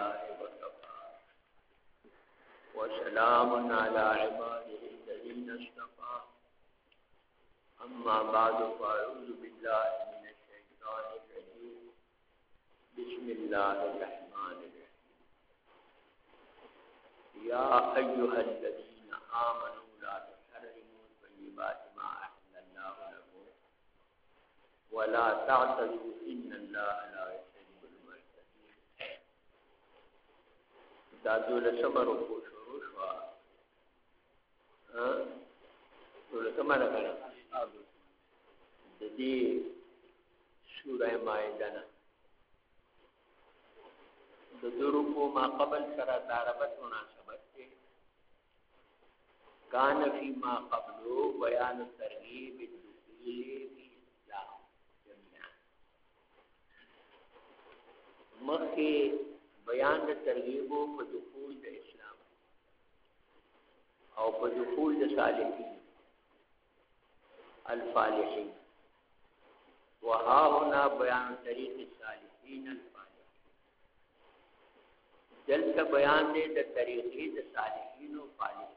لله وكفى وسلام على عباده الذين اصطفى. أما بعد فأعوذ بالله من الشيطان الرجيم. بسم الله الرحمن الرحيم. يا أيها الذين آمنوا لا تحرموا طيبات ما أحل الله لكم. ولا تعتدوا إن الله لا دا دولسمه رکو شروع شوا دولسمه نه کنه د دې سوره مائده نه د درو کو ما قبل سره داربت مناسبت ده کان فی ما قبلو بیان ترغیب الدخول فی اسلام جميعا مخی بیان د ترغیب په دخول د اسلام او په دخول د صالحین الفالحين وها هنا بيان طريق الصالحين الفالحين دلته بیان دی د طریقې د صالحین او فالحین.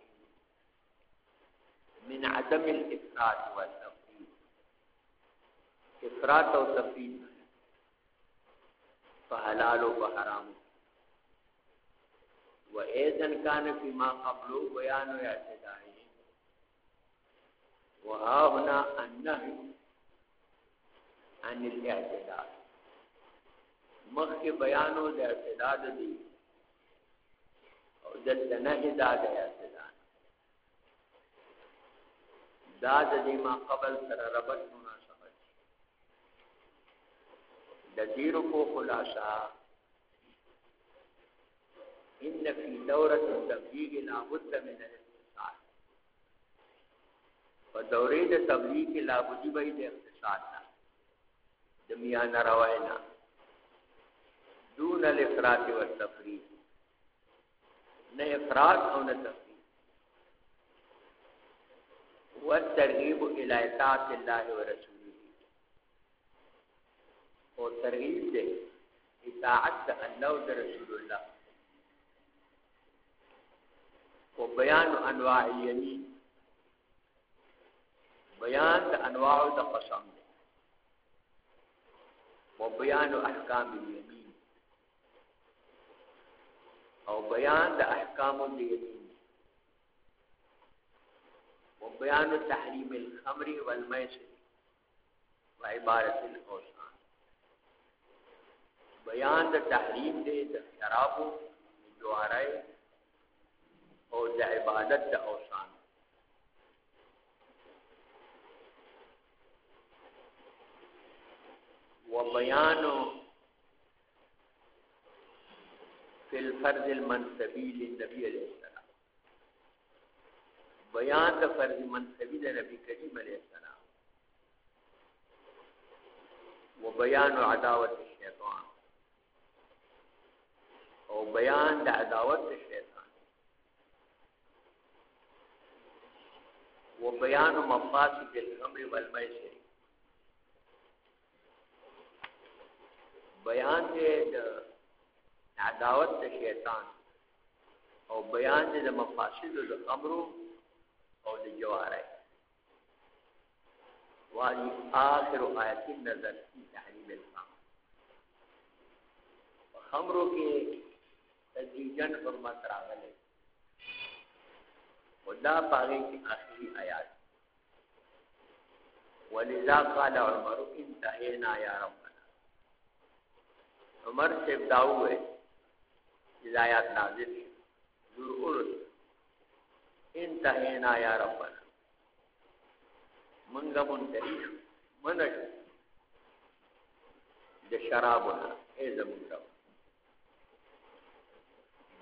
من عدم الافراط والتفريط افراط او تفريط فحلال او حرام و ایدن واذا كان فيما قبله بيان اعتداء وها هنا النهي عن الاعتداء مخ بیانو د اعتداد دی. او دلته نهي دا د اعتداد دا د دې ما قبل سره ربط مناسبت. د دې کو خلاصہ. ان فی دوره التبلیغ لا بد من الاتصال په دورې د تبلیغ کې لا بد وي د اتصال د میان رواینا دون الافراط والتفريط نه افراط او نه تفريط والترغيب الى اطاعه الله ورسوله او ترغیب دې اطاعت الله او رسول الله. او بیان انواع الیمین بیان د انواع د قسم دی او بیان احکام یعنی۔ الیمین او بیان د احکام الیمین او یعنی۔ بیان تحریم الخمر والمیسر وعبارت الاوثان بیان د تحریم دی د شرابو جوارای أو د عبادت د اوثان وبيان في الفرض المنسبي للنبي عليه السلام. بیان د فرض منسبی د نبی کریم علیہ السلام. وبيان عداوت الشیطان. أو بیان د عداوت الشیطان وبيان مفاسد الامر والمیسر بیان دې د عداوت د شیطان او بیان دې د مفاسد د امر او د جواره واجی آخر آیت نظر کی تحریم الخمر خمرو کې تدریجن حرمت راغله ودا پاغه کی آخری آیات۔ ولذا قال عمر انتهينا يا رب عمر سے داو ہے ہدایات نازل ضرور انتهینا یا ربنا۔ منگا منتهی شو منش د شرابنا۔ ای زمون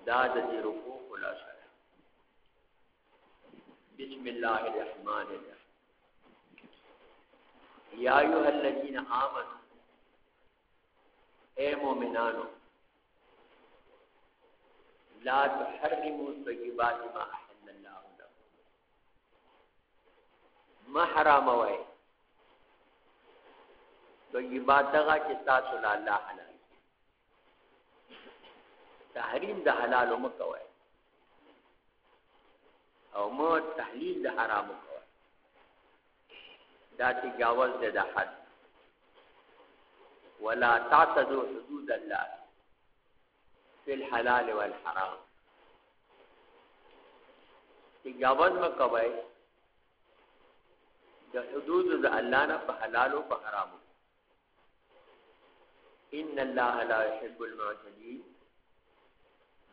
دا د دې جی رکوع خلاصه بسم الله الرحمن الرحیم۔ یا ایها الذین آمنوا، اے مومنانو، لا تحرموا طیبات ما احل الله لكم ما حرام وای، طیبات هغه چې تاسو له الله حلال تحریم د حلال مکوای او مو تحلیل د حرام کوي دا تجاوز د حد. ولا تعتدوا حدود الله في الحلال والحرام. تجاوز مکوای د حدود د الله نه په حلال او په حرام. ان الله لا يحب المعتدين.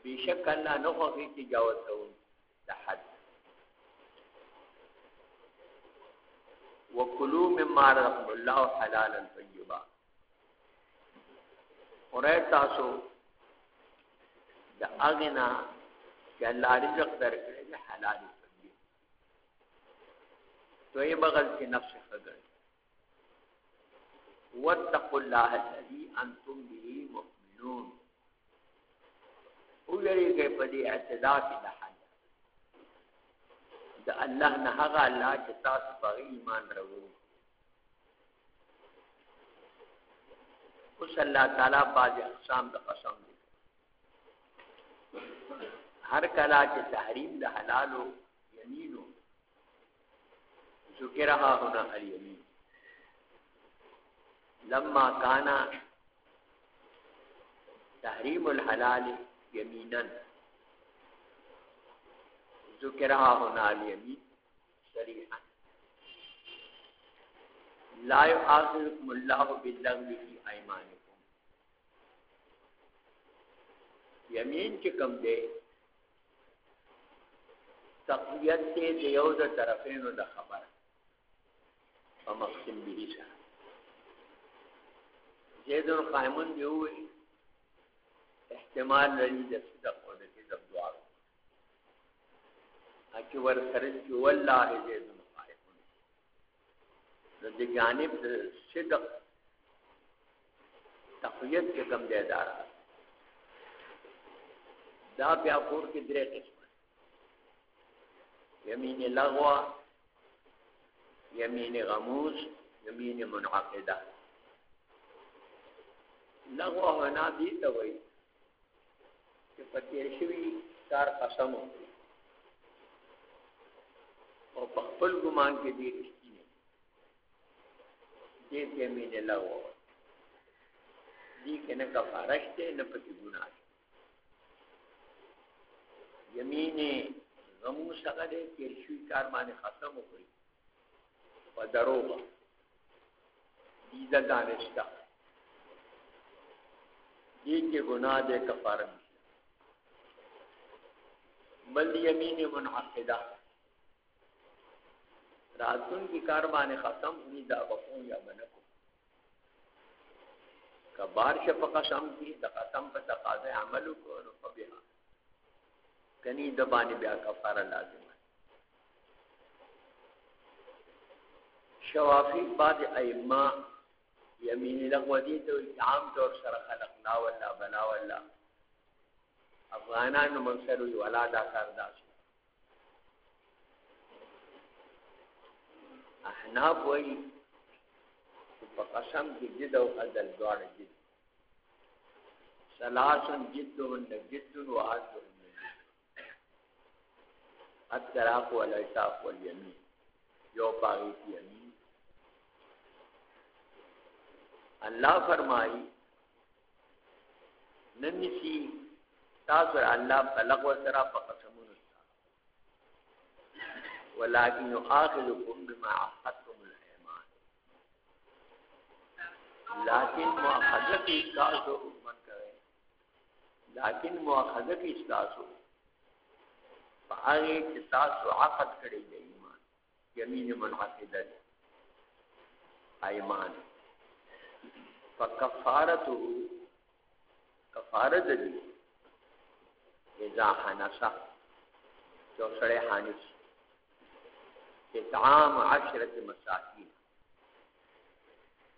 بشک الله نه خوښي تجاوز کوي د حد وکلوا مما رزقكم. الله حلالا طيبا. اورای تاسو د آغنا چې الله رزق درکړي حلال طيب تو بغل کې نفس خګر واتقوا الله الذي أنتم به مؤمنون. کې په دې اعتداء کې د الله نه هغه الله چې تاسو په ایمان راوړو. اوس الله تعالی باز اقسام د قسم دي هر کلا چې تحریم د حلالو یمینو ذکرها هنا الیمین لما کانا تحریم الحلال یمینا. ذکرها هنا الیمین صریحا لا يؤاخذكم الله باللغو في ايمانكم یمین چې کوم دی تقویت ته د یو د طرفینو د خبر۔ په مقسم به سره زید قائمون دی وی احتمال لري د صدق او د اکی ور سره چې والله زید مخائفون د دې جانب د صدق تقویت کې کم دی دار دا بیا کور کې درې قسمه یمین لغوا یمین غموس یمین منعقده لغوا هنا دي ته وایي چې پتیر شوی کار قسم وکړي او په خپل ګمان کې دی رښتینی دې ته مې نه لاو دې کې نه کفاره شته نه پکې ګناه یمینه غمو څنګه دې کې شوی کار باندې ختم وکړي په دروغه دې ځګانه شته دې کې ګناه دې کفاره بل یمین منعقده راتون کی کاروان ختم ہوئی دا بخون یا بنکو کبار شپ قسم کی دا قسم پا تقاض عملو کو رفا ہاں. کنی دبانی بیا کفار لازم ہے. شوافی بعد ایما یمین لغو دی تو عام طور سر خلق، لا والله بلا والله افغانان منصر ولا دا کار داسو احناف وی په قسم کې جد او عدل دواړه جد سلاسن جد و جد و عدل الطلاق والعتاق والیمین یو پاگی کی یمین. اللہ فرمائی ننسی تاثر اللہ بلغ و سرا فقسمون ولكن يؤاخذكم بما عقدتم الايمان لیکن مؤاخذہ کی استاسو من کرے لیکن مؤاخذہ کی استاسو فآغی استاسو عقد کرے گا ایمان۔ یمین منعقدہ۔ ایمان۔ فکفارتو۔ کفارت دی۔ اذا حنسا۔ جو سڑے حانس۔ اطعام عشرت مساکین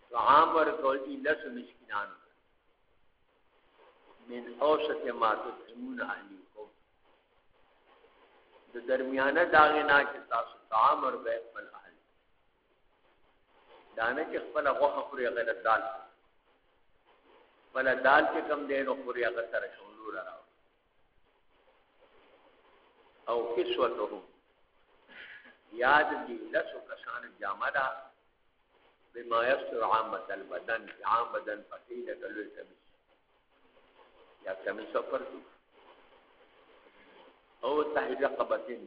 طعام ورکول دی لس مسکنان من اوسط ما تطعمون اهلیکم د درمیانه داغنا چې تاسو طعام ورکوي خپل اهل دانه چې خپل غوخه خوري غیر دال بل دال چې کم دین او خوري هغه سره شولو راو او کسوتهم یاد دی لسو کسان جامدا بما یستر عامت البدن عام بدن فقید کلوی کمیس یا کمیس پر دی. او تحیر قبطن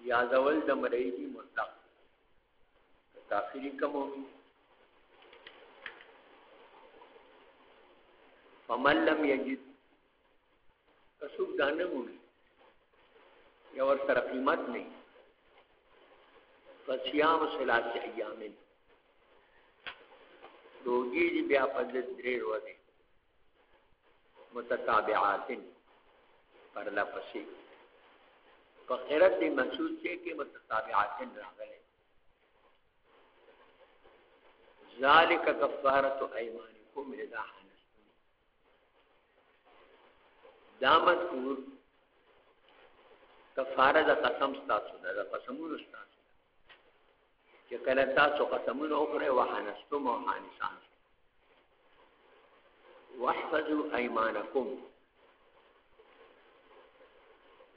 یا زول دمرئی دی مطلق. کافری کم ہوگی. فمن لم یجد. کسوک دانے مولی یا ور سر قیمت نہیں. فسیام سلاس ایامن. روگی دی بیا پدت دریر ودے متتابعاتن. پر لپسی فقیرت دی محسوس چھے کہ متتابعاتن راغلے ذالک کفارت ایمانکم رضا حنستن دامت کور. کفاره د قسم ستاسو ده. د قسمونو ستاسو چې کله تاسو قسمونه وکړئ وحنستم أو حانسان. واحفظوا ايمانكم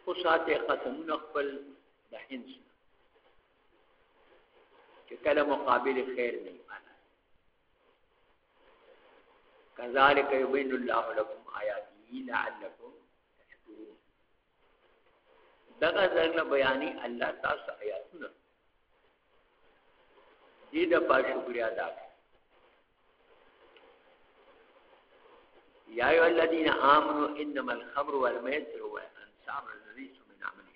خصاته قسمونه خپل د حنس چې کله مقابل خیر نه معنا كذلك يبين الله لكم آياته لعلكم دغه څنګه بیانې الله تاسو آیاتونه دې د پا شکریا ادا یا ایو الذین آمنوا انما الخمر والمیسر والانصاب الرجس من عمل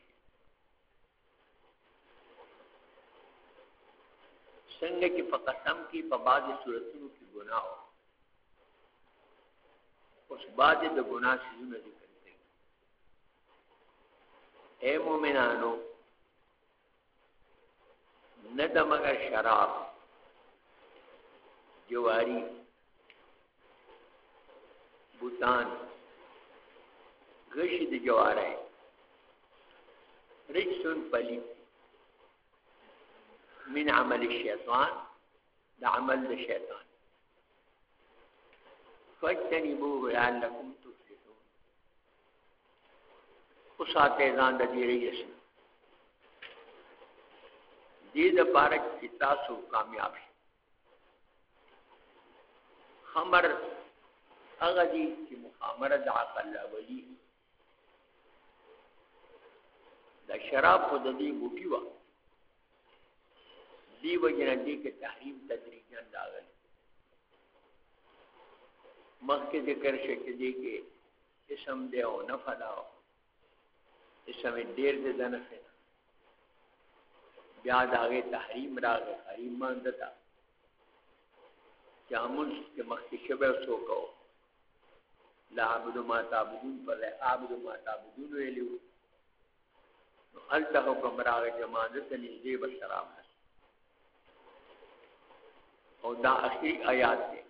څنګه کې په قسم کې په بعضی صورتونو کې ګناه او اوس بعضی د ګناه سيزونه دي اے مومنانو نہ شراب جواری، بوتان، گشت جوار ہے رجسن پلی، من عمل الشیطان، دا عمل دا شیطان. فاجتنبوه لعلكم وساته ځان د دې ریس دې د پاره چې تاسو کامیاب شئ خمر هغه دي چې مخامره د عقل اولی د شراب په د دې بوټي وا دی وجنه دې کې تحریم تدریجا راغلی. مخکې ذکر شي چې دې کې اسم دی او نه فلاو اسم ډیر دې دنه خیر بیا داغه تحریم راغی. حریم ماندتا جامن کے مختی شبه سو کو لا عبد ما تعبدون پر عبد ما تعبدون ویلو نو الته حکم راغی جماعت نږدې بشرام او دا اخی آیات دی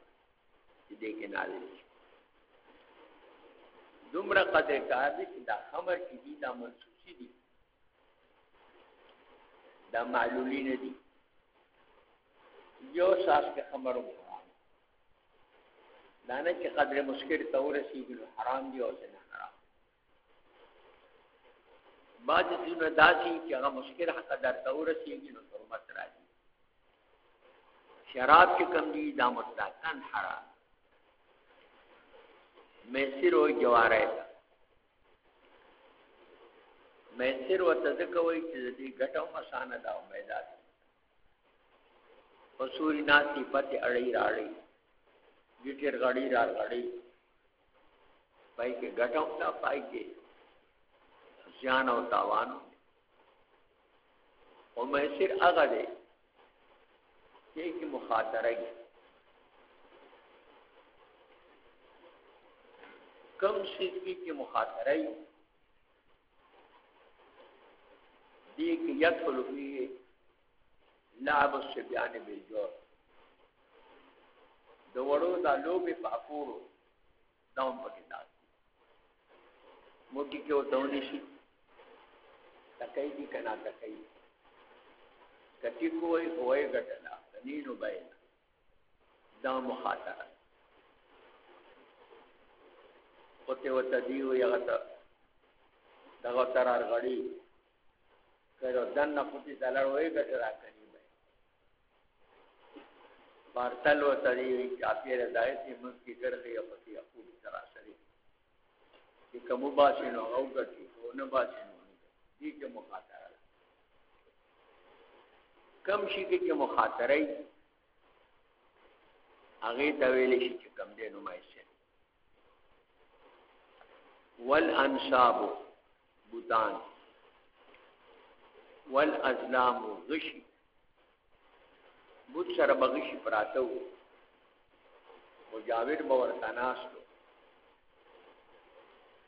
چې دې کې نازل دومره قدر کار دی چې دا خمر چې دي دا منسوسی دي دا معلولی نه دي یو ساس کې خمر حرام دا نه چې قدر مسکر ته ورسیږي، نو حرام دی او نه حرام. بعض ځینو داسي چې هغه مسکر حق در ته ورسیږي، نو حرمت راځي. شراب کې کم دي دا مطلقاً حرام. میسر و جواره میسر و تذکوی چې دې ګټو مسانه دا امیدات وسوري ناسي پته اړې راړې ګټر غړې را غړې پای کې ګټو تا پای کې ځان او تاوان او مې میسر هغه دی چې مخاطره کم صدقی کی مخاطرائی دیکھ یدخل فی لعب السبیان بالجور دو وڑو دا لوبی پاپورو داون پکی داد موٹی کیو دونی شی تکئی دی کنا تکئی کٹی کوئی ہوئے گٹنا نینو بائنا دا مخاطرہ او ته وته دی وی هغه ته دغه ترار غړي کړه دنه پوتي دلر وای ګټرا کړي بارتل و تړي چاپی رضایتي مخ کی ګرځي او پتی خپل ترا سره چې کوم باسنو او ګټي او نه باسنو دي چې مخاطره کم شي کې مخاطره هغه ته ویل شي چې کم دی نو مایسه والانصاب بوتان والازلام غشي بوت سره بغشي پراته وو. مجاور باور تناستو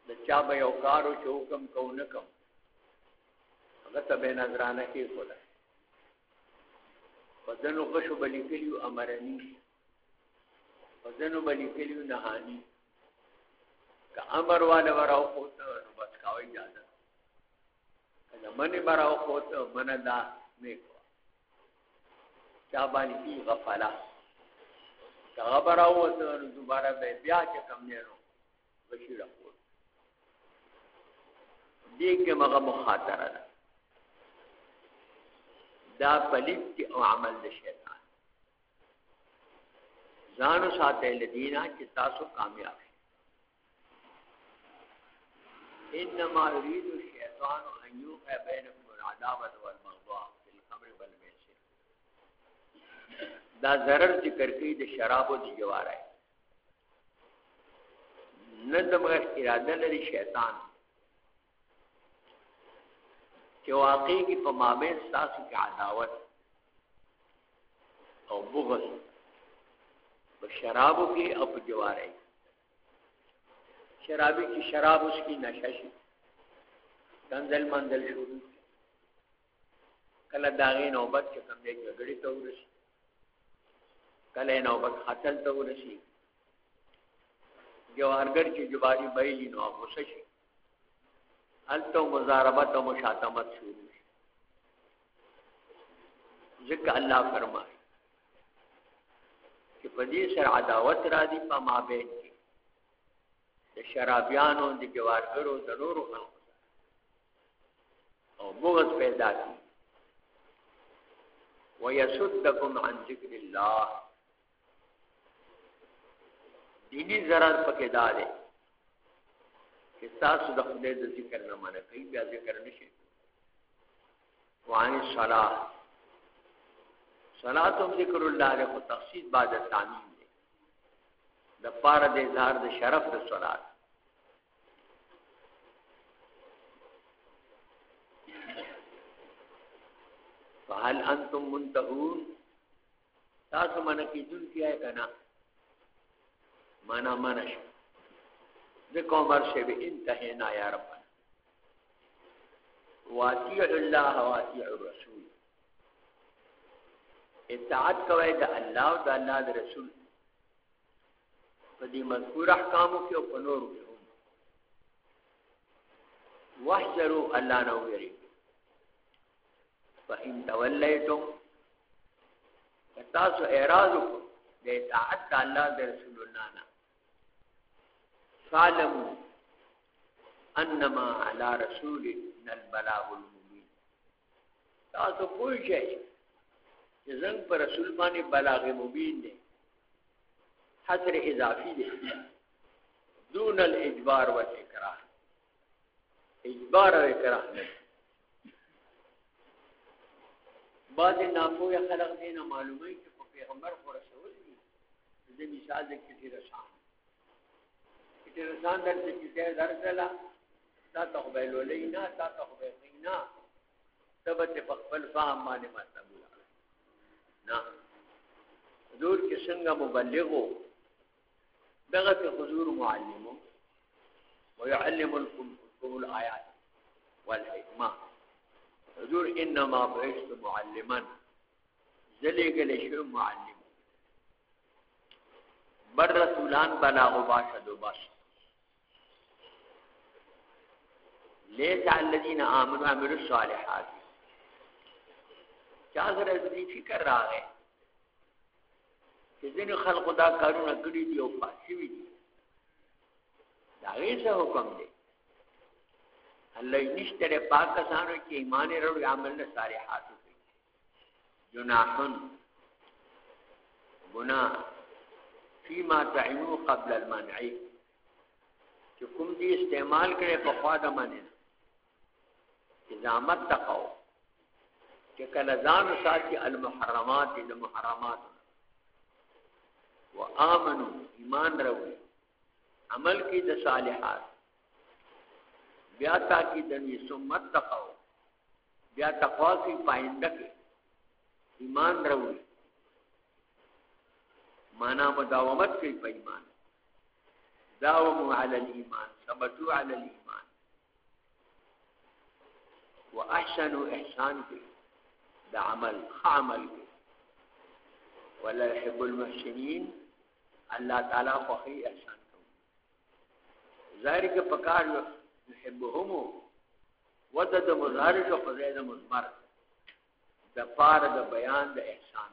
د چا به یو کارو چې حکم کو نه کم هغه ته به نظرانه کې کوله پدنو غشو بلی کلیو امرنی پدنو بلی کلیو نهانی که امر والا براو خوتا نو بس کاوی اجازت کله منی براو خوتا من دا میکو چا بانی کی غفلا که غبراو وتا نو دوباره به بیا چې کم نه نو بشی رخوت دیکھ کے مغا مخاطرہ دا دا پلیت کی او عمل دا شیطان. زانو ساتے لدینا چی تاسو کامیاب انما يريد الشيطان ان يوقع بينكم العداوه والبغضاء في الخمر والميسر دا ضرر ذکر کوي د شراب او د جوار نه د مغه اراده لري شیطان. چې واقعي کې په مابین تاسو کې عداوت او بغض په شرابو کې او په جوار ہے شرابی کی شراب اس کی نشہ شی کنزل منزل شروع کله داغې نوبت چې کوم دی، جګړې ته ورشي کله نوبت قتل ته ورشي جوارګر چې جواری بایلی نو غوسه شي الته مزاربت او مشاتمت شروع شي ځکه الله فرمایي چې په دې سره عداوت را دي په مابین کې د شرابیانو، د جوارګرو د نورو خلکو او بغض پیدا کی۔ ويسدكم عن ذکر الله۔ دینی ضرر پکې داله چې تاسو د خدای د ذکر نه منه کوي بیا ذکر نشي وعن الصلاه صلاه ذکر الله له تخصیص بعد تعمیم دی د پاره د اظهار د شرف د صلات فهل انتم منتهون تاسو من کی دن کیا کنا مانا منش ذکر عمر سے بھی انتہینا یا ربنا. واتیع اللہ واتیع الرسول اطاعت کوئے دا اللہ و دا اللہ دا رسول. فدی مذکور احکامو کی او پنورو کی ہوں وحجرو اللہ نو یری فإن توليتم فتاسو اعراض کو، دے اطاعت اللہ دے رسول اللہ نا. فعلموا انما على رسولنا البلاغ المبين۔ تاسو کوئی شئ چې زنګ پر رسول باندې بلاغ مبین دی. حصر اضافي دی. دون الاجبار والاکراه اجبار او اکراه نه. بعض ناپوه خلق دینا معلومه چې پیغمبر خو رسول دي. د مثال د کټی رسان کټی رسان درته چې درځلا تا ته خو ویلولې نه تا ته خو ویلې نه تبت په خپل فهم باندې مطلب نه حضور کې څنګه مبلغو دغه حضور معلمو ويعلمكم الآيات والحكمه حضور انما بعثت معلما. زلی گلی شو معلم. بر رسولان بلاغ باشد و باشد. لیس الذین آمنوا عملوا الصالحات. چا سره دې فکر راغې چې ځینې خلق دا کارونه کړی دي او پاتې دي. دا یې څه حکم دی؟ الله نشته پاک کسانو چې ایمان لري عمل نه صالحات کوي جناحن گناہ فيما تعینو قبل المنع چې کوم دي استعمال کړي په خوا د منع. اذا متقوا چې کله ځان ساتي المحرمات د محرمات. وامنوا ایمان وروړي عمل کې د صالحات. بیا تاکید دني ثم تقوا بیا تقوا کی پاینده کې ایمان وروړي معنا مداومت کوي په ایمان. داوموا على الايمان ثبتوا على الايمان وأحسن إحسان کے دا عمل خامل ولا يحب المحسنين. الله تعالى خوخی إحسان کو ظاہر کے پکار يحبهم ود د مظهر مزمر د پار د بیان إحسان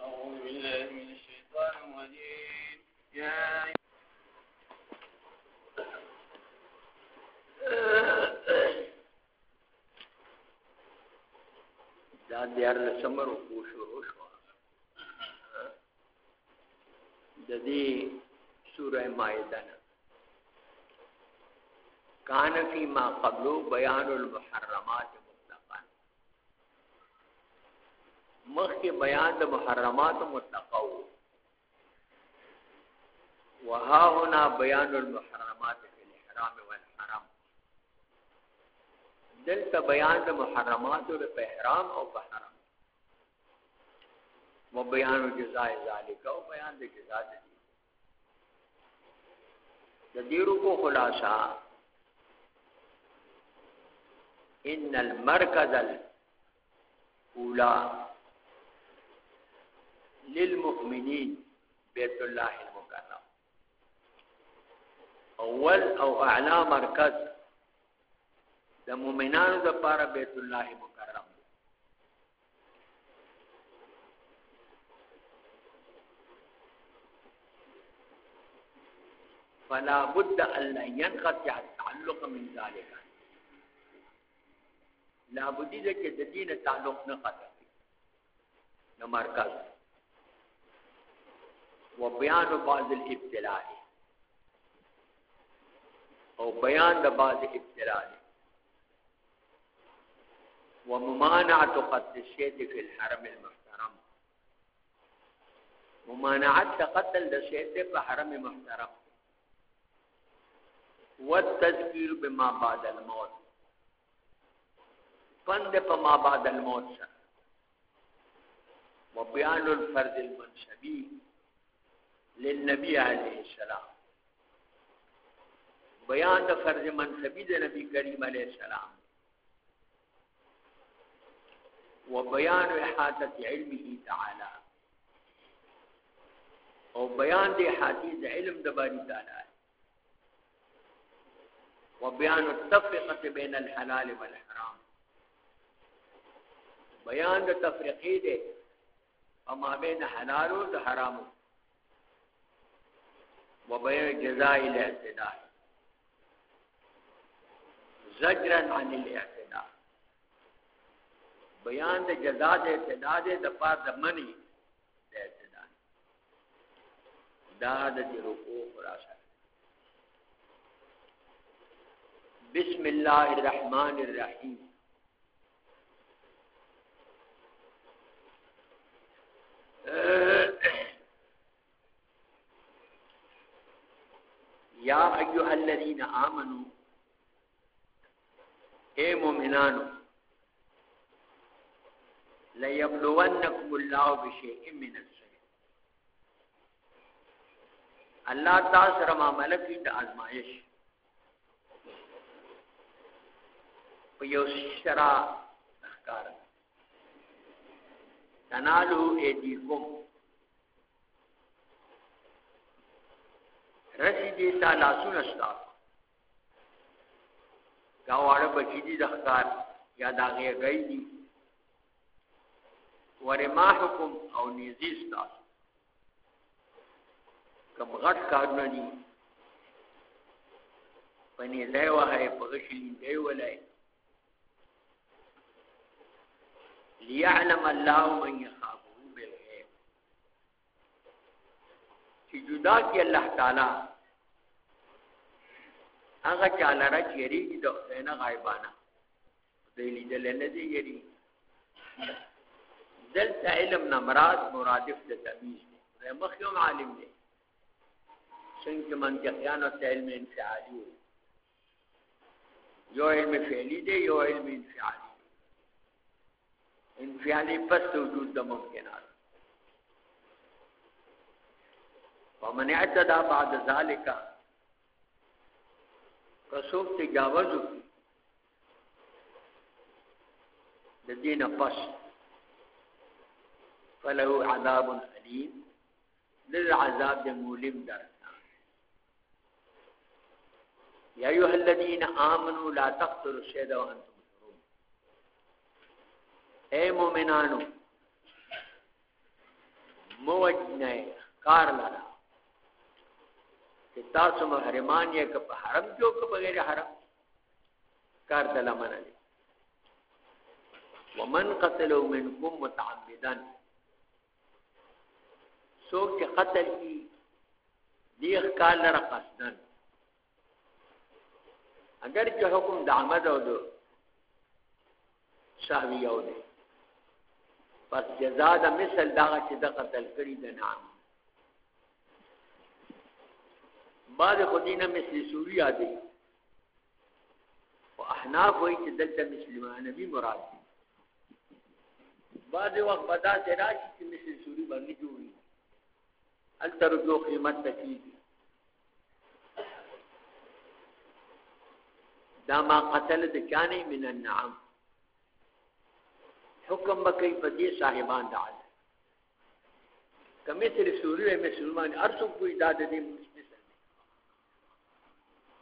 أعوذ بالله من الشيطان الرجيم. يا دا دیار لسمر کو شروع شو. د دې سوره مائده نه. کان فی ما قبل بیان المحرمات مطلقا. مخکې بیان د محرمات مطلقو وها هنا بیان المحرمات فی الاحرام والحرام دلته بیان د محرمات په احرام او په حرام و بیان جزاء ذالک او بیان د جزاء د د دیرو کو خلاصہ ان المرکز الاولى للمؤمنین بیت الله المکرم. اول او اعلى مرکز د مؤمنانو د پاره بیت الله مکرم. فلا بد ان ينقطع التعلق من ذلك. لا بد دې کې د دین تعلق نه قطع نو مرکز. وبيان بعض الابتلاء. او بیان د بعض ابتلاء. وممانعة قتل الشيء في الحرم المحترم. ممانعة قتل الشيء في حرم محترم والتذكير بما بعد الموت. فند بما بعد الموت. سر وبيان الفرد المنشبي للنبي عليه السلام. بیان د فرض منصبی د نبی کریم علیہ السلام. وبيان إحاطة علمه تعالى. أو بیان د حدیث علم د باری تعالی وبيان التفرقة بين الحلال والحرام. بیان د تفریقې ده اما حلال أو حرام وبيان جزاء الاعتداء زجرا عن الاعتداء بیان د جزا د اعتدا د پار د منی د اعتدا دا د رکوع خلاصه بسم الله الرحمن الرحیم۔ یا ایها الذین آمنو اے مومنانو ليبلونكم الله بشيء من الشيء الله تاسو سره معاملې کې د ازمایش په یو شرا احکار تنالو ایدیکم. تا لاسون بچی دي د احکار یا داغه گئی دي ورماحکم او نیزی ستاسو. کم غټ کارونه دي. پنی ځای وهي په غشلین دی ولای ليعلم الله من يخافه بالغيب چې جدا کی الله تعالی هغه چاله را چیرې د نه غایبانه. دی لیدل نه دی یری دلته علم نمراد مرادف د تمیز دی. مخیوم عالم دی. څنګه منطقيان او علم انفعالي یو علم فعلی دی، یو علم انفعالی. انفعالی پس وجود د ممکنات ومن اعتدى بعد ذلك کسوک تجاوز کی د دین پس فله عذاب علیم للعذاب د مولم در یا ایها الذین آمنوا لا تقتلوا الشهد وانتم حرم اے مومنانو موجنه کار لرا چې تاسو محرمان یې که په حرم کې او که بغیر حرم، کار دل منل ومن قتلوا منكم متعمدا۔ سوک چې قتل کی دیخ کال لرا قصدن اگر چې حکم د عمد او د شاوی او دی. پس جزا د مثل دا چې د قتل کړي د نام بعد خدینه مثل سوری آدی و احناف وی چې دلته مسلمان نبی مراد دي. بعد وقت بدا سے راشي چې مثل سوری باندې جوړي التر جو قیمت تکیږي دا ما قتل د کانی من النعم۔ حکم بکی پدی صاحبان دا عدل کمی سر سوری و مسلمان ارسو کوئی دا دی مثل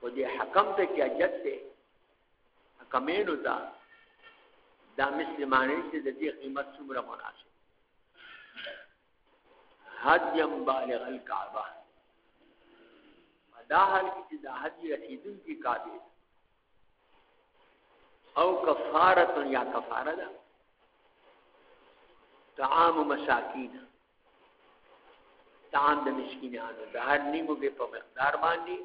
و دی حکم تا کیا جد تے۔ حکمینو تا دا مسلمانی سے دی قیمت سمرا مناسب۔ حدیم بالغ الکعبہ دا حال کی دا حدی رسیدن کی قابل او کفارت یا کفاره ده طعام مساکین طعام د مسکینانو د هر نیمو به په مقدار باندې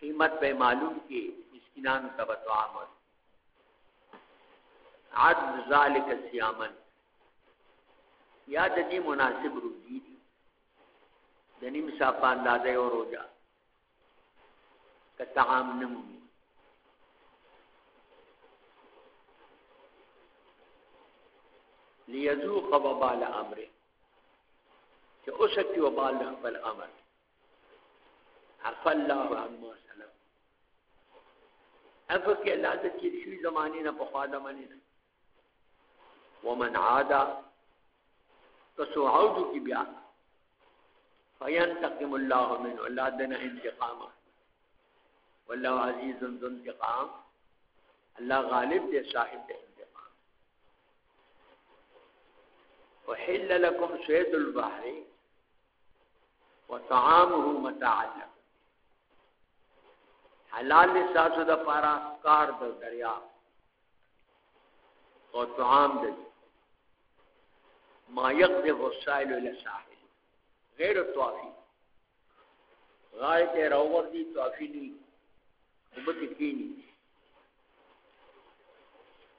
قیمت به معلوم کې مسکینانو ته طعام عد ذالک سیامن۔ یا د دې مناسب روزي دي. د نیم صاحب اندازې او روزه. که طعام نمو لیذوق وبال امره چې اوسکی وبال خپل امر. عف الله عما سلام. عفو کې الله د چې شي زمانه نه په خوا د منی ومن عاد تسو عود کی بیا فینتقم الله من اولادنا انتقاما والله عزیز ذو انتقام۔ الله غالب دے، صاحب دے انتقام۔ وحل لكم سيد البحر وطعامه متاع حلال لساسو د پارا، کار د دریا۔ او طعام ما يقذف السائل الى الساحل غیر الطوافي غایت روغ دی طوافی نی وبت کینی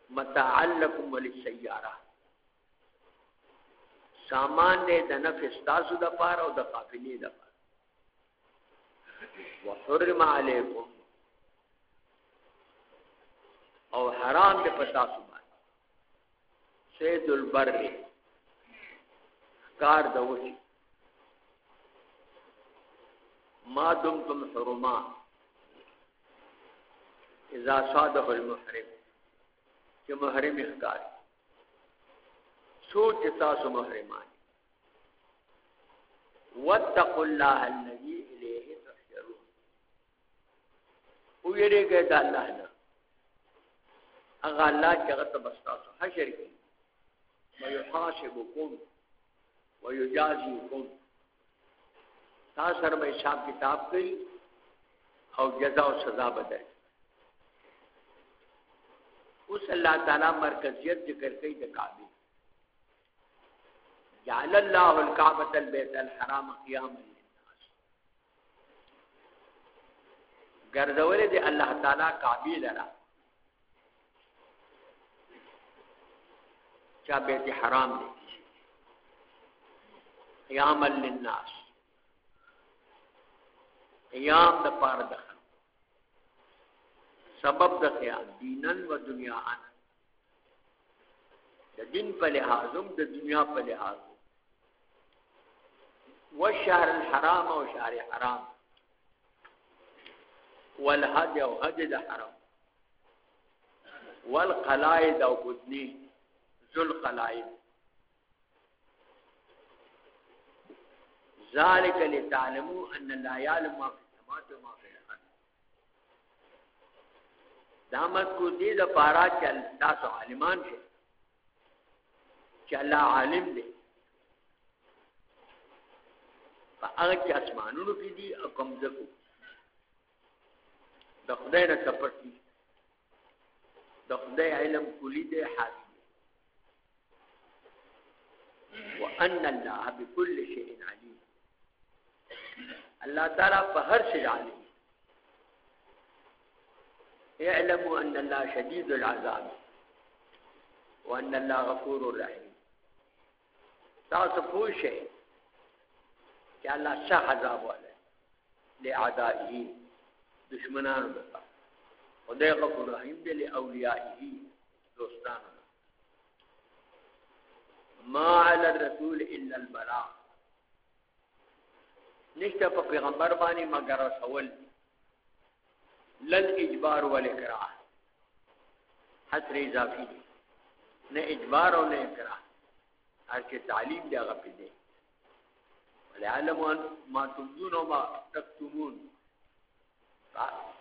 متاع لكم وللسياره سامان دې د نفس تاسو د پاره او د قافلې د پاره وحرم علیکم او حرام دې پتا سو باندې. سید البر. کار د وسی ما دمتم حرما. اذا صادق المحرم. چې محرم احکار سوچ تاسو محرمان. واتقوا الله الذي اليه تحشرون. او یری گئے دا اللہ نا اغا اللہ کی غط بستاسو حشر کی ویحاسبکم ویجازیکم تاثر میں حساب کتاب کی او جزا او سزا بدل اوس الله تعالی مرکزیت ذکر کوي د کعبه جعل الله الكعبه البيت الحرام قياما للناس۔ ګرځولې دي الله تعالی کعبه لرا چا بیت حرام دی؟ قیاما للناس. قیام د پاره د سبب د قیام دینن و دنیا ان د دین په لحاظم د دنیا په لحاظ والشهر الحرام أو شهر حرام. والحج أو د حرام. والقلائد أو بدنی. ذل قلائد ذالک لتعلموا ان لا يعلم ما في السماوات وما في دامت کو دې د پارا چل تاسو عالمان شي چې الله عالم دی هغه چې اسمانونو کې دي او کوم ځکو د خدای نه سپټ دي. د خدای علم کلی دی حاکم وان الله بكل شيء عليم الله تعالی په هر شي عالم اعلموا ان الله شديد العذاب وان الله غفور رحيم تاسو پوه شئ چې الله څه عذاب ولا لاعدائه دشمنانو دپاره خدای غفور رحیم دی لاولیائه دوستانو ما علی الرسول الا البلاغ۔ نشته په پیغمبر باندې مگر رسول. لن اجبار ول اکراه حسر اضافي نه اجبار او نه اکراه. هر کې تعلیم دی، هغه پدې ولعلم ما تبدون وما تكتمون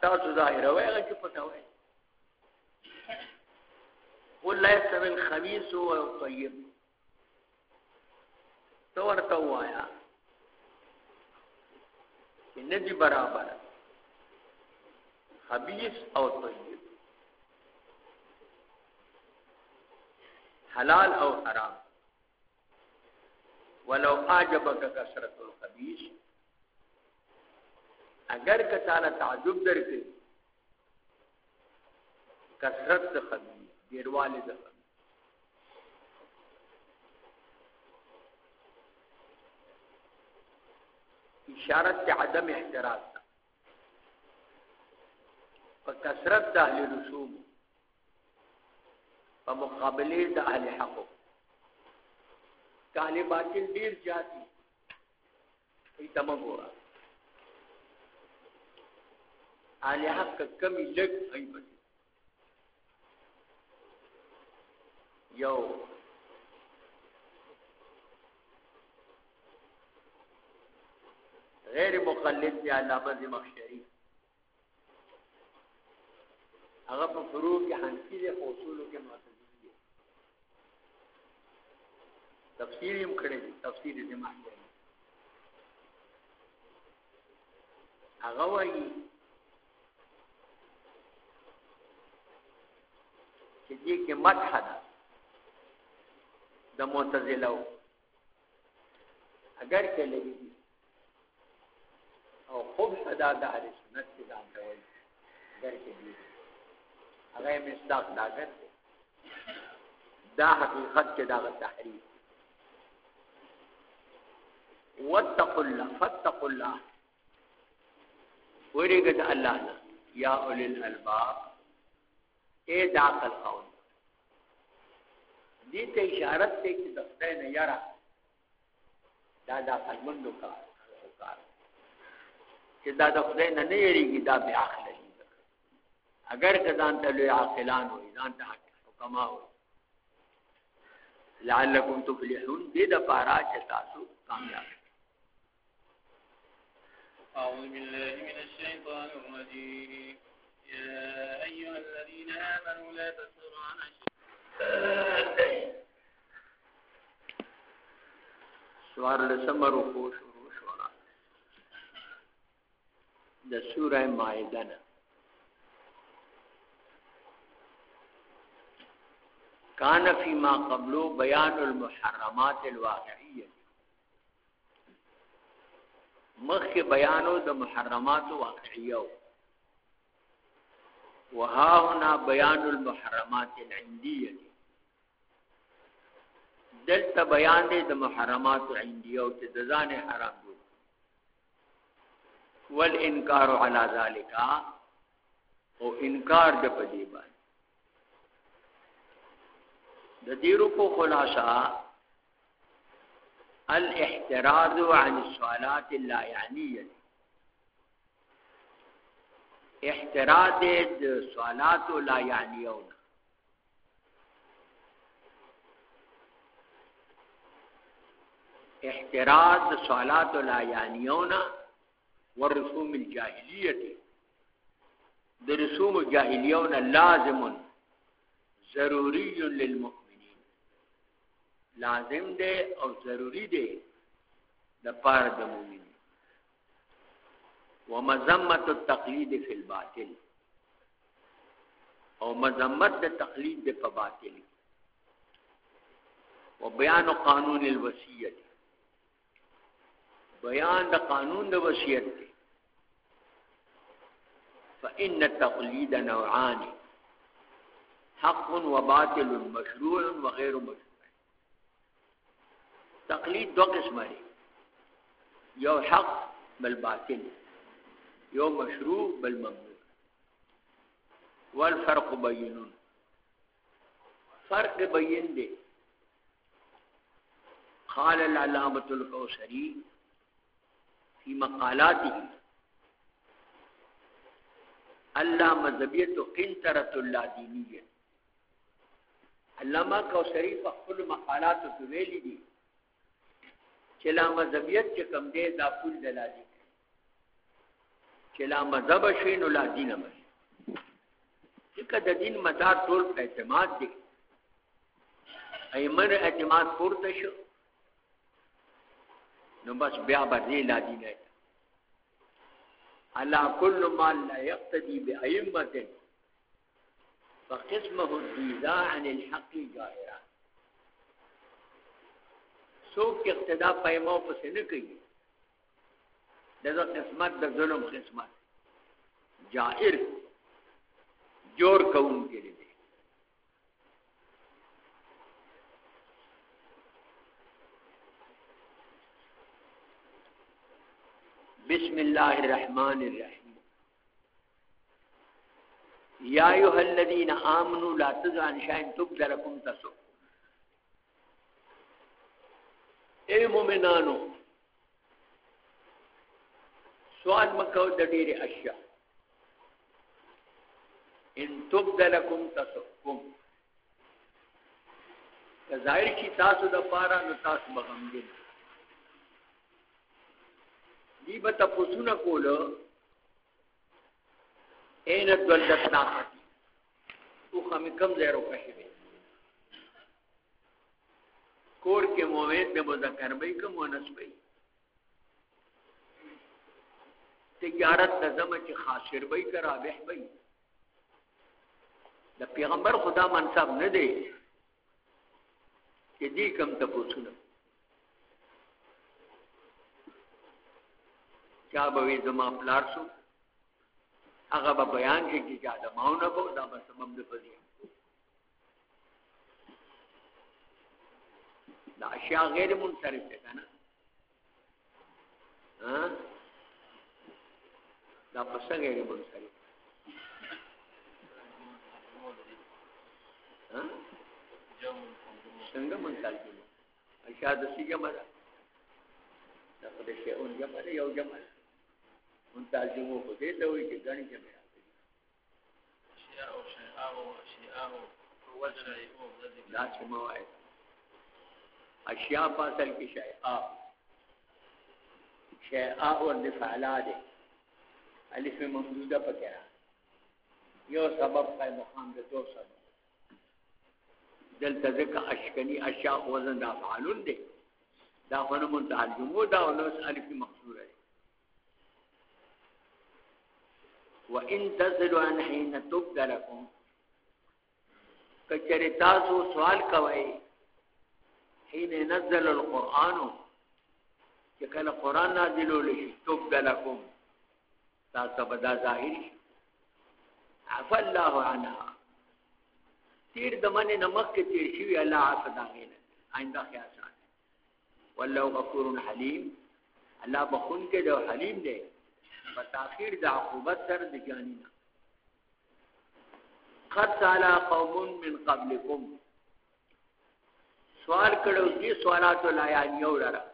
تاسو ظاهر وای هغه چې پټه وای قل لا يستوي الخبيث والطيب تو ورته وایا چې ندي برابر خبيث او طيب حلال او حرام۔ ولو اعجبك كثرت الخبيث اگر که تعالی تعجب درکې کثرت خبيث ډیرواله ده اشارت ته عدم احتراز. د أهل رسوم په أهل حق. کاله باطل ډیر جاتی ای تم أهل حق کمی لګ ای یو غیر مقلد دی علامه زمخشری هغه په فروع کې حنفي دي اصولو کې معتزلي دي تفسیر یې کړی دی، تفسیر یې زمخشری هغه وایي چې دې کې مدح ده د معتزله اگر کې لګي او خوب صدا د اهل سنت کې ځان ته وایي در دي هغه مصداق داګر دا حقیقت کې دا تحریف واتقوا الله، فاتقوا الله۔ ورګه د الله نه یا اول الالباب۔ اے داخل قول دې ته اشاره ته چې د نه یاره دا داخل مندو کار چې دا د خدای نه نه یریږي دا بیا اخلي اگر کزان ته لوی عاقلان وي ځان ته حکما وي لعلکم تفلحون دې د پاره چې تاسو کامیاب أعوذ بالله من الشيطان الرجيم. يا أيها الذين آمنوا لا تسروا عن أشياء سوار لسمر کو د سوره مائده نه کان فيما قبلو بیان المحرمات الواقعیه مخک بیانو د محرمات واقعیه وها هنا بیان المحرمات العندیه دلته بیان دی د محرمات عندیه او د ځان حرام والانکار علی ذالک أو إنکار د پدی باندې د دیرو کو خلاصہ الاحتراز عن السوالات اللا یعنیه احتراز د سوالات لا یعنیون احتراز سوالات لا یعنیون ورسوم الجاهلیه د رسوم الجاهلیون لازم ضروری للمؤمنین لازم دی أو ضروری دی د پاره د مؤمنین. ومذمت التقلید فی الباطل. أو مذمت د تقلید په باطل. و بیان قانون الوصیت. بیان د قانون د وصیت دی. فإن التقليد نوعان، حق وباطل مشروع وغير مشروع. تقلید دو قسمه دي یو حق بل باطل، یو مشروع بل ممنوع. والفرق بینون فرق بین دے قال العلامة القوسری فی مقالاته اللہ مذہبیت و قنطرت اللہ دینیت علامہ کوثری په خپل مقالات کې ویلي دي چې لا مذهبیت چې کم دی دا فل دلالي چې لا مذهب شي نو لا دین مې ځکه د دین مدار ټول اعتماد دی ایمن اعتماد پورته شو۔ نو بس بیا به لا دین الا كل ما لا يقتدي بأئمة فقسمه الدیزا عن الحق جائرا سوک اقتدا پیمو پس نه کوي دغه قسمت د ظلم قسمت۔ جائر۔ جوړ کوم کې دي بسم الله الرحمن الرحیم. یا ایها الذین آمنوا لا تزعن شاین تبدلکم تسو اے مومنانو، سوال مکو د ډېرې اشیاء. ان تبدلکم تسکم که ظاهر شي تاسو د پاره نو تاسو بغم دي دی به تاسو کوله اين دولت ناقتی او خمې کم ځای روښه شي کور کې مومن د مذکر به کوم مؤنث به تجارت نظم چې خاسر به کرا رابح به د پیغمبر خدا منصب نه دی چې دې کم ته پوښتنه چا به زما پلار شو؟ هغه به بیان کې چې ادمونه به دا به سبب د فضیلت دا اشیاء غیر منصرف ده کنه ها؟ دا پس غیر منصرف ها؟ څنګه منصرف اشیاء د سی جمع ده؟ دا په شی اون جمع ده یو جمع ده اون ترجمه خو دې ته وایي چې غني جمع دي شیعه او شیعه او شیعه او وزن او وزن دا څه موایي اشیاء فاصل کې شیعه شیعه او نفعلا دي الف ممدوده پکې را یو سبب قائم مقام د دو سبب دلته ځکه اشکنی اشیاء وزن د افعالون دي دا خونه منتهى الجمود او نو الف مخصوره وان تصلوا عن حين تبدلكم کچری تاسو سوال کوي حين نزل القرآن چې کله قرآن نازل ولشي تبدلكم تاسو بدا ظاهر عفا الله عنها تیر دمنه نمک کې تیر شي الله عفا داغینه آئنده خیال ساتي والله غفور حلیم۔ الله بخون کې جو حلیم دی په تاخير د عقوبت سره د جانینا قد سالا قوم من قبلكم سوال کړو دي جی سوالات لا یو لرا.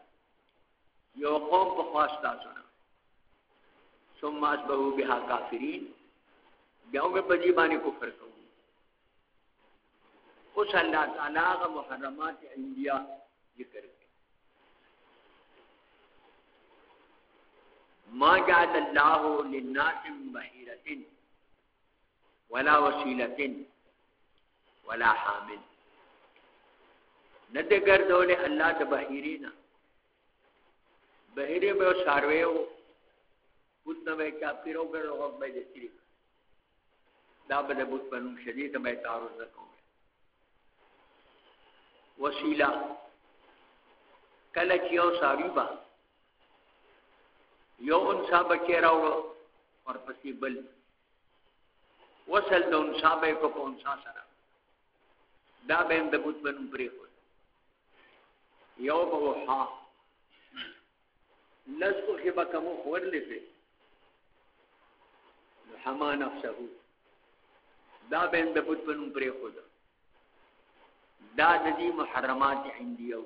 یو قوم په خواستا سره ثم اسبهو بها کافرین. بیاو په پدی باندې کفر کوو اوس الله تعالی غ محرمات انبیاء ذکر ما جعل الله للناس بحيره ولا وسيله ولا حامل. ندې ګرځولې الله د بحیرینا بحیره به سارویو بوت نه چا پیرو ګرځو هغه به دې دا به د بوت په نوم شدید به تعرض وکړو وسیله کله چې یو ساروی با. یو انسا بچی راوړو ورپسې بل. وصل د انسا به کو په انسا سره. دا به د بوت بنو پرې یو به وها لسو خبا کمو خور لفه حما نفسه. دا به د بوت بنو پرې خو دا د دې محرمات عنديو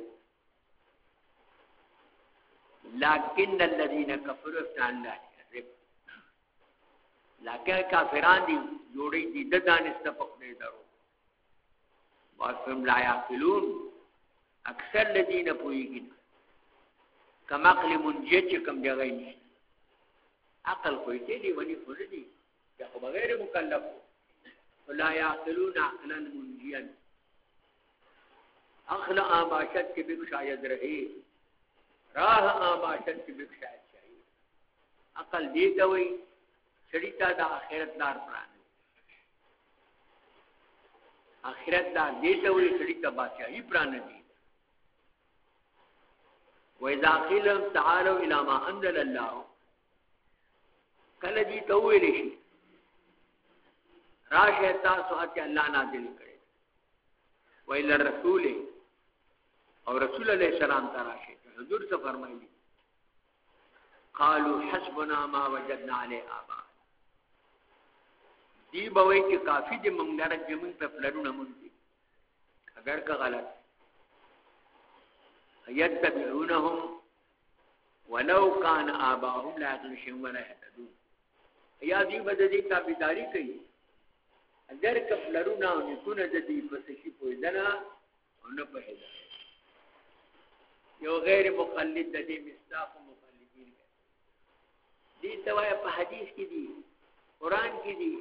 لكن الذين كفروا فعن الله الرب لکه کافران دي جوړي دي د دانست پخې درو. واسم لا يعقلون. اکثر الذين پويږي کما عقل منجج کم دی غي عقل خو دې دی وني خو دې یا خو بغیر مکلف ولا يعقلون عقلا منجيا اخلا آباشت کی بک شاید رہی. راہ آباشت کی بک شاید چاہیے۔ عقل دیتا ہوئی سڑیتا دا آخرت دار پرانے آخرت دار دیتا ہوئی سڑیتا بادشاہی پرانے دی۔ وَإِذَا قِيلَ تَعَالَوْا إِلَى مَا أَنزَلَ اللَّهُ کله دې ته ویل شي راشه تاسو چې الله نازل کړي ویل رسول او رسول علیہ السلام تراشی حضور سے فرمائلی قالو حسبنا ما وجدنا علی آبا دی بوئی کہ کافی دی منگلرت جمعن پہ فلرون امون دی اگر کا غلط۔ یتبعونهم ولو کان آباهم لا يغنشن ولا يهتدون یا دی بددی تابیداری کئی اگر کفلرونا نکونه د دې پسې پویدنه او نه پهیدنه یو غیر مقلد د دې مصداق مقلدین دي توای په حدیث کې دي قران کې دي.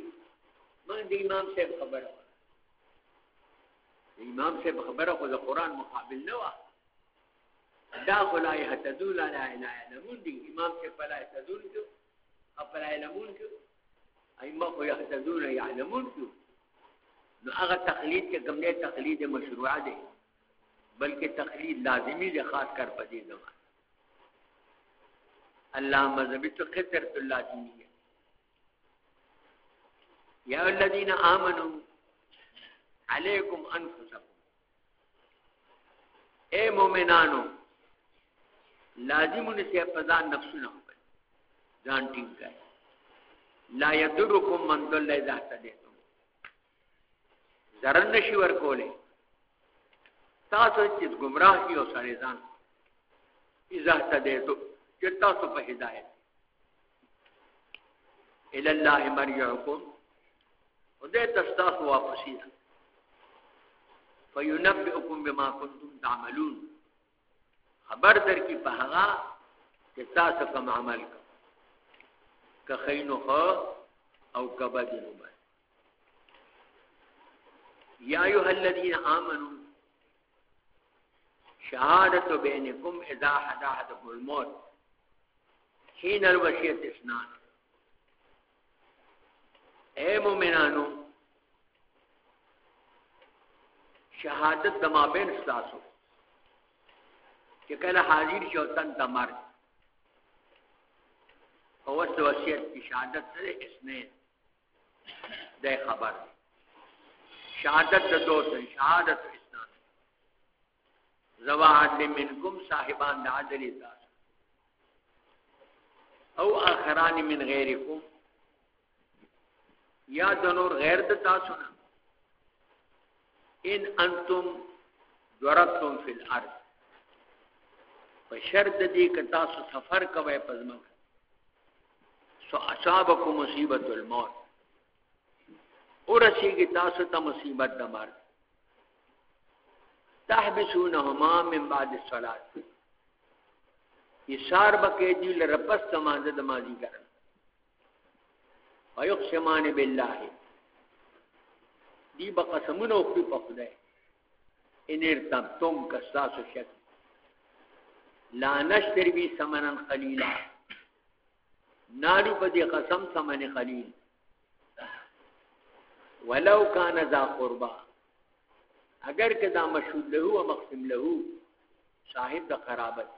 من د امام صاحب خبره د امام صاحب خبره خو د قران مقابل نه و دا خلا يهتدون لا اله الا الله دي. امام صاحب فلا يهتدون کو افلا يعلمون کو ایمه خو يهتدون يعلمون کو نو هغه تقلید کې کوم نه تقلید مشروع ده بلکہ تقلید لازمی ہے، خاص کر پدی زمان اللہ مذہبی تو خطر تو لازمی ہے۔ یا الذین آمنوا علیکم انفسکم۔ اے مومنانو لازم سے فضان نفس نہ ہو جان ٹھیک ہے۔ لا یدرکم من دل اذا تدیتم ضرر نشی ورکولے۔ تاسو چې گمراه کیو سره ځان. اذا تدیتو چې تاسو په هدایت. الى الله مرجعكم ودې تاسو واپسی فینبئکم بما کنتم تعملون. خبر در کی په هغه چې تاسو کوم عمل کو که خینو خو او کبدنو بس یا ایها الذین آمنوا شهادت بینکم اذا حدا حدکم الموت. حین الوشیت اسنان اے مومنانو شهادت د مابین ستاسو چې کله حاضر شو تن تمر او وس وصیت کی شهادت سره اسنه ده خبر. شهادت د دوه شهادت اسنان منکم صاحبان د عدل ذات. او اخران من غیرکم. یا د نور غیر د تاسو نه. ان انتم ضربتم فی الارض. فشرط دی که تاسو سفر کوي پزمک سو اصابکم مصیبت الموت. اور رسیږي تاسو ته مصیبت د مرګ. تحبسونهما من بعد الصلاه اشار بکې جی دی لرپس تمانځ د ماضی ګرن ويقسمان بالله دی بقسمونه او په خدای ان ارتبتم کساسو شک. لا نشتری بی سمنن قلیلا. ناری په دې قسم سمن قلیل. ولو کان ذا قربا. اگر که دا مشهود له او مقسم له صاحب د قرابت.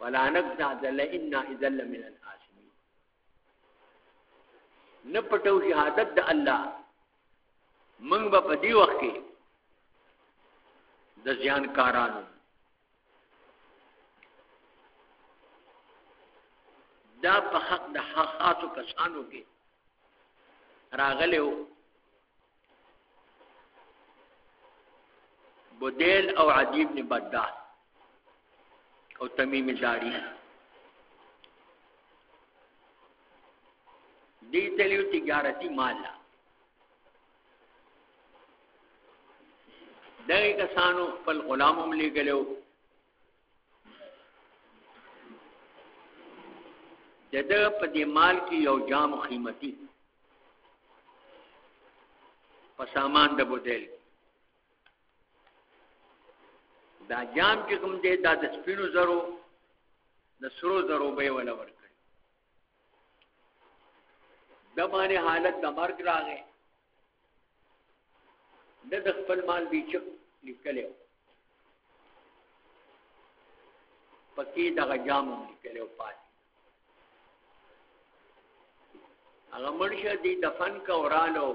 ولا نقضى ذل ان اذا من الاسمين نه پټو شهادت د الله. منګ په دې وخت کې د ځانکارانو دا په حق د خاصو کسانو کې راغله وو بودیل او عجیب نے بداد او تمیم داری دی تلیو تجارتی مالا دغه کسانو خپل غلامو ملي ګلو دغه په دې مال کې یو جام قیمتي. په سامان د بودل دا جام چې کوم دی دا د سپینو زرو د سرو زرو به ولا ورکړي. د باندې حالت د مرګ راغی. د خپل مال بیچک لیکلو پکې دا جام لیکلو پات هغه مرشه دی دفن کا ورالو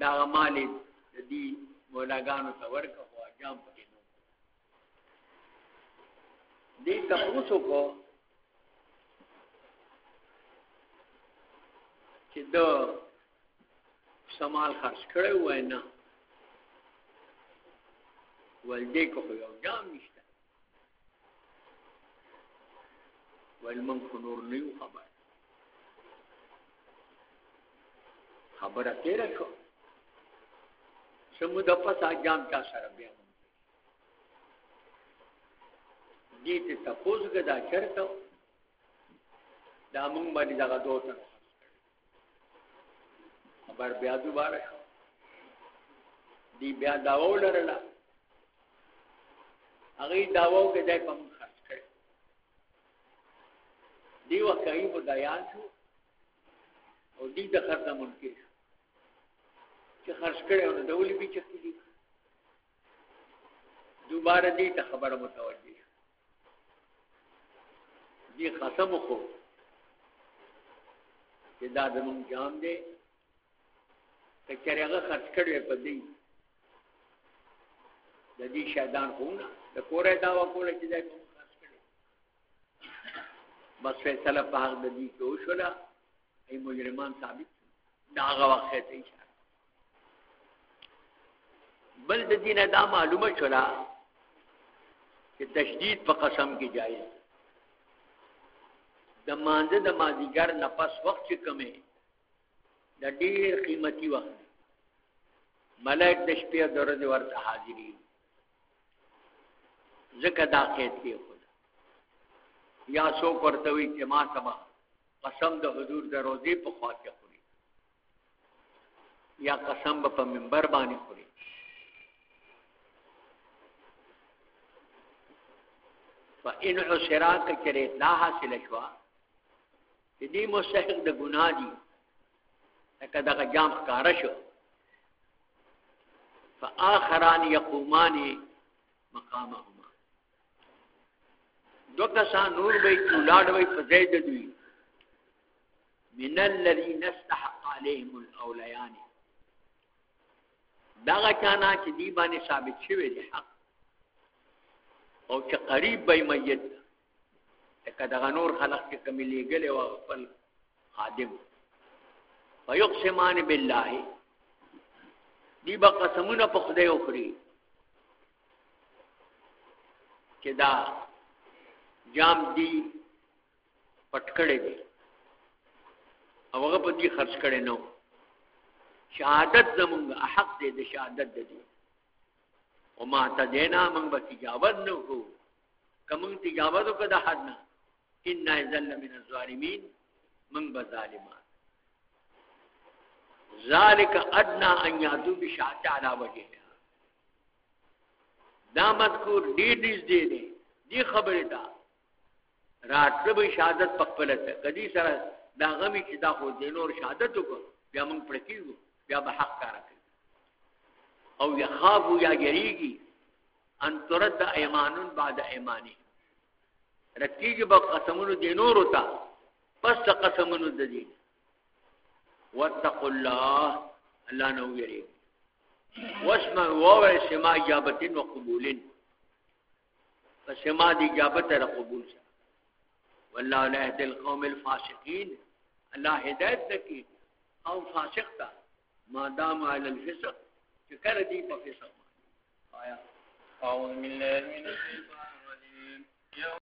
دا مال دی مولاګانو ته ورکو او جام پکې نو دې تاسو کو چې دا سمال خرج کړو وای نه ول دې کو یو جام نشته ول من کو نور نیو خبر خبره تیر کو سمو د پس اجام چا سره بیا دې ته تاسو کدا چرته؟ دا مونږ باندې دا دوه خبر بیا دوباره دی بیا داو لرله هغه داوو کې ځای په مخ خرڅ کړ دی یې په دیان شو. او دی د خرڅه منکر چې خرڅ کړي او د ولي به چکی دي؟ دوباره دی ته خبره متوجه دی قسم خو چې دا د مونږ جام دی کچره هغه خرڅ کړي په دې د دې شیطان خونه د کورې دا وکول چې جی دا کوم خرڅ کړي بس فیصله په هغه د دې جی کې وشوله ای مجرمان ثابت دا هغه وخت ته اشاره بل د دینه دا جی معلومه شولا چې تشدید په قسم کې جایز د مانزه د مازیګر نفس وخت چې کمه د ډیر قیمتي وخت ملائک د شپې د ورځې ورته حاضرې ځکه دا قید کې خدا یا سو ورته وي چې ما سما قسم د حضور د روزي په خوا کې خوري یا قسم په منبر باندې خوري. فإن عسرا کچره لا حاصل شوا دې مستحق د ګناه دي. لکه دغه جام ښکارا شو. فآخران یقومان مقامهما. دو کسان نور به چولاړ وي په زید دوی. من الذين استحق عليهم الاوليان دا چانا چې دی باندې ثابت شوی دی حق. او چې قریب به میت که دغه نور خلق کې کمی لګلې او خپل خادم. ويقسمان بالله. دی با قسمونه په خدای وکړي چې دا جام دی پټکړې دي او هغه په دې خرج کړي نو شهادت زمونږ حق دې د شهادت دې. او ما ته دینا موږ به تجاوز نه کو کوم تجاوز وکړه حد نه. ان ذل من الظالمین من بظالمان ذالک ادنا ان یادو بشاعت علی وجه دا مذکور ډیر ډیر دی دی خبره ده راتب شهادت پخپل ته. کدی سره دا غمی چې دا خو دینور شهادت وکړه بیا موږ پړکیږو بیا به حق کار او یخافو یا یریږي ان ترد ایمانون بعد ایمانی رتیږي به قسمونو دینور وتا پس قسمونو د دین واتقوا الله. الله نو یری واسمع وو سما اجابت و قبول فسما دی اجابت را قبول سا والله لا يهدي القوم الفاسقين. الله هدایت دکی قوم فاسق تا ما دام على الفسق. چې کړه دی په فسق آیا؟ اعوذ بالله من الشیطان الرجیم.